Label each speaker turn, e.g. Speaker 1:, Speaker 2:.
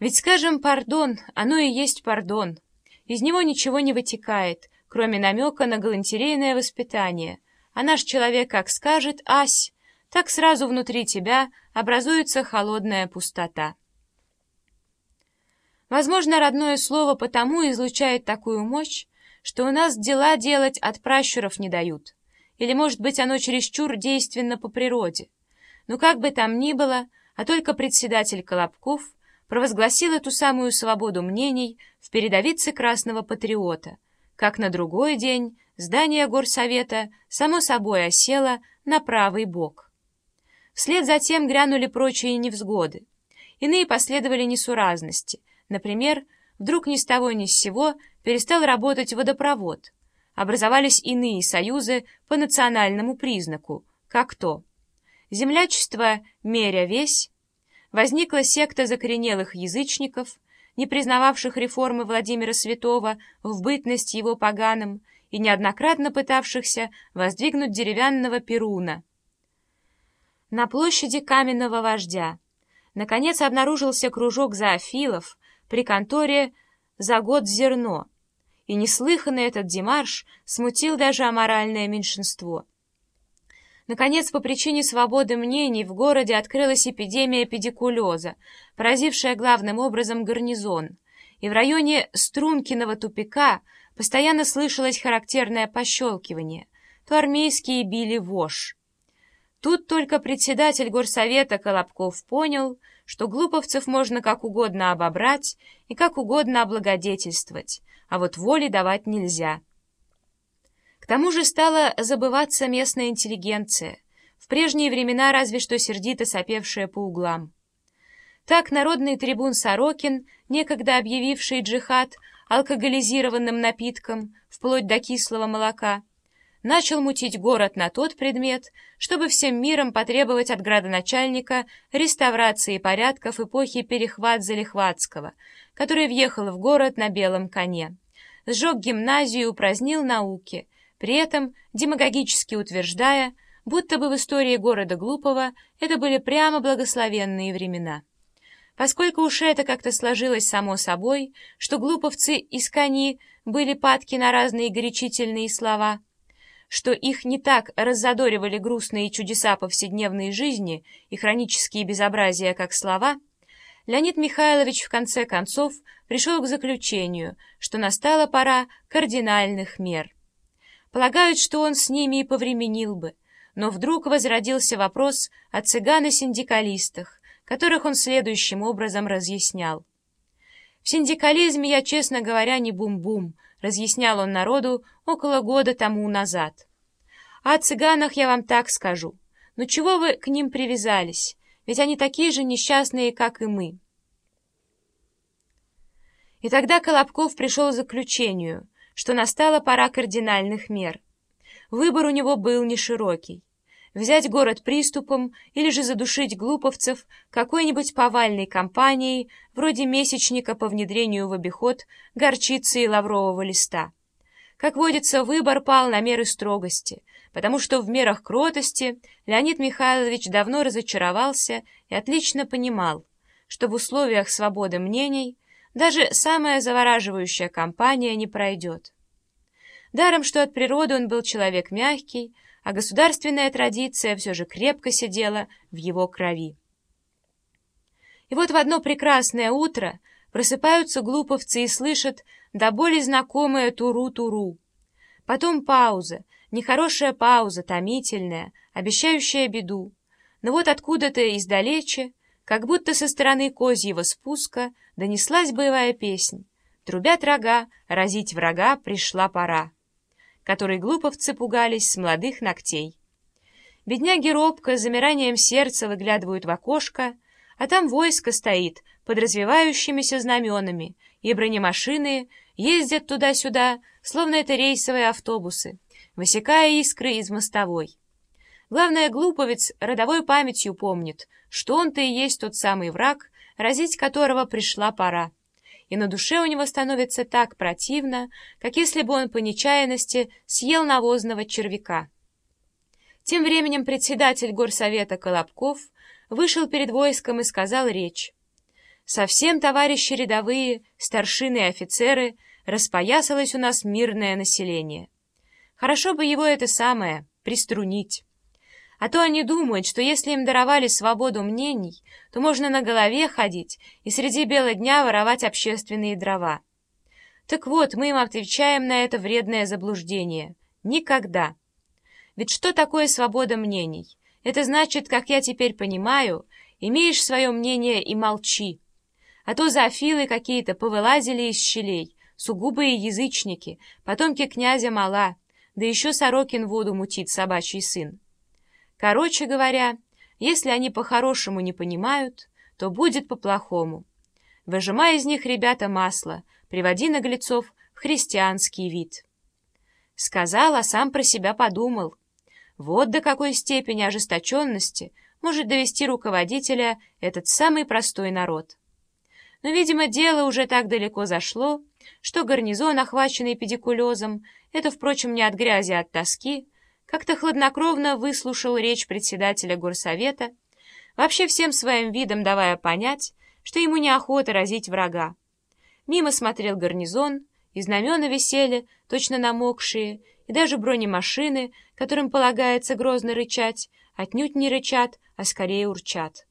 Speaker 1: Ведь, скажем, пардон, оно и есть пардон. Из него ничего не вытекает, кроме намека на галантерейное воспитание. А наш человек как скажет «Ась», так сразу внутри тебя образуется холодная пустота. Возможно, родное слово потому излучает такую мощь, что у нас дела делать от пращуров не дают. Или, может быть, оно чересчур действенно по природе. Но как бы там ни было, а только председатель Колобков провозгласил эту самую свободу мнений в передовице Красного Патриота, как на другой день здание горсовета само собой осело на правый бок. Вслед за тем грянули прочие невзгоды. Иные последовали несуразности. Например, вдруг ни с того ни с сего перестал работать водопровод. Образовались иные союзы по национальному признаку, как то землячество меря весь, возникла секта закоренелых язычников, не признававших реформы Владимира Святого в бытность его поганым и неоднократно пытавшихся воздвигнуть деревянного Перуна. На площади каменного вождя наконец обнаружился кружок зоофилов при конторе «За год зерно», и неслыханный этот демарш смутил даже аморальное меньшинство. Наконец, по причине свободы мнений в городе открылась эпидемия педикулеза, поразившая главным образом гарнизон, и в районе Стрункиного тупика постоянно слышалось характерное пощелкивание, то армейские били вошь. Тут только председатель горсовета Колобков понял, что глуповцев можно как угодно обобрать и как угодно облагодетельствовать, а вот воли давать нельзя — тому же стала забываться местная интеллигенция, в прежние времена разве что сердито сопевшая по углам. Так народный трибун Сорокин, некогда объявивший джихад алкоголизированным напитком, вплоть до кислого молока, начал мутить город на тот предмет, чтобы всем миром потребовать от градоначальника реставрации порядков эпохи Перехват-Залихватского, который въехал в город на белом коне. Сжег гимназию и упразднил науки — при этом демагогически утверждая, будто бы в истории города Глупого это были прямо благословенные времена. Поскольку уж это как-то сложилось само собой, что глуповцы из кони были падки на разные горячительные слова, что их не так раззадоривали грустные чудеса повседневной жизни и хронические безобразия, как слова, Леонид Михайлович в конце концов пришел к заключению, что настала пора кардинальных мер. Полагают, что он с ними и повременил бы, но вдруг возродился вопрос о цыгано-синдикалистах, которых он следующим образом разъяснял. «В синдикализме я, честно говоря, не бум-бум», — разъяснял он народу около года тому назад. «А о цыганах я вам так скажу. Ну чего вы к ним привязались? Ведь они такие же несчастные, как и мы». И тогда Колобков пришел к заключению — что настала пора кардинальных мер. Выбор у него был не широкий. Взять город приступом или же задушить глуповцев какой-нибудь повальной кампанией, вроде месячника по внедрению в обиход горчицы и лаврового листа. Как водится, выбор пал на меры строгости, потому что в мерах кротости Леонид Михайлович давно разочаровался и отлично понимал, что в условиях свободы мнений даже самая завораживающая компания не пройдет. Даром, что от природы он был человек мягкий, а государственная традиция все же крепко сидела в его крови. И вот в одно прекрасное утро просыпаются глуповцы и слышат до боли знакомое туру-туру. Потом пауза, нехорошая пауза, томительная, обещающая беду. Но вот откуда-то издалече как будто со стороны козьего спуска донеслась боевая песнь. Трубят рога, разить врага пришла пора, которой глуповцы пугались с молодых ногтей. Бедняги робко, с замиранием сердца выглядывают в окошко, а там войско стоит под развивающимися знаменами, и бронемашины ездят туда-сюда, словно это рейсовые автобусы, высекая искры из мостовой. Главное, глуповец родовой памятью помнит, что он-то и есть тот самый враг, разить которого пришла пора. И на душе у него становится так противно, как если бы он по нечаянности съел навозного червяка. Тем временем председатель горсовета Колобков вышел перед войском и сказал речь. Совсем, товарищи рядовые, старшины и офицеры, распоясалось у нас мирное население. Хорошо бы его это самое, приструнить. А то они думают, что если им даровали свободу мнений, то можно на голове ходить и среди бела дня воровать общественные дрова. Так вот, мы им отвечаем на это вредное заблуждение. Никогда. Ведь что такое свобода мнений? Это значит, как я теперь понимаю, имеешь свое мнение и молчи. А то зоофилы какие-то повылазили из щелей, сугубые язычники, потомки князя Мала, да еще Сорокин воду мутит собачий сын. Короче говоря, если они по-хорошему не понимают, то будет по-плохому. Выжимай из них, ребята, масло, приводи наглецов в христианский вид. Сказал, а сам про себя подумал. Вот до какой степени ожесточенности может довести руководителя этот самый простой народ. Но, видимо, дело уже так далеко зашло, что гарнизон, охваченный педикулезом, это, впрочем, не от грязи, а от тоски, как-то хладнокровно выслушал речь председателя горсовета, вообще всем своим видом давая понять, что ему неохота разить врага. Мимо смотрел гарнизон, и знамена висели, точно намокшие, и даже бронемашины, которым полагается грозно рычать, отнюдь не рычат, а скорее урчат.